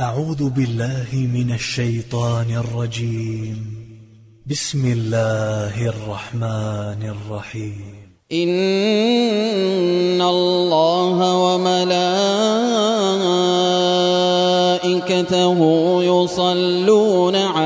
أعوذ بالله من الشيطان الرجيم. بسم الله الرحمن الرحيم. إن الله وملائكته يصلون على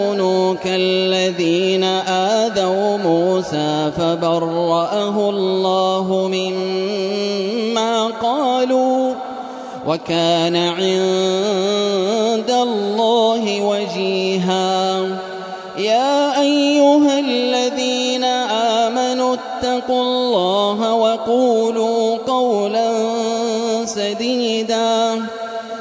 تكونوا كالذين آذوا موسى فبرأه الله مما قالوا وكان عند الله وجيها. يا أيها الذين آمنوا اتقوا الله وقولوا قولا سديدا.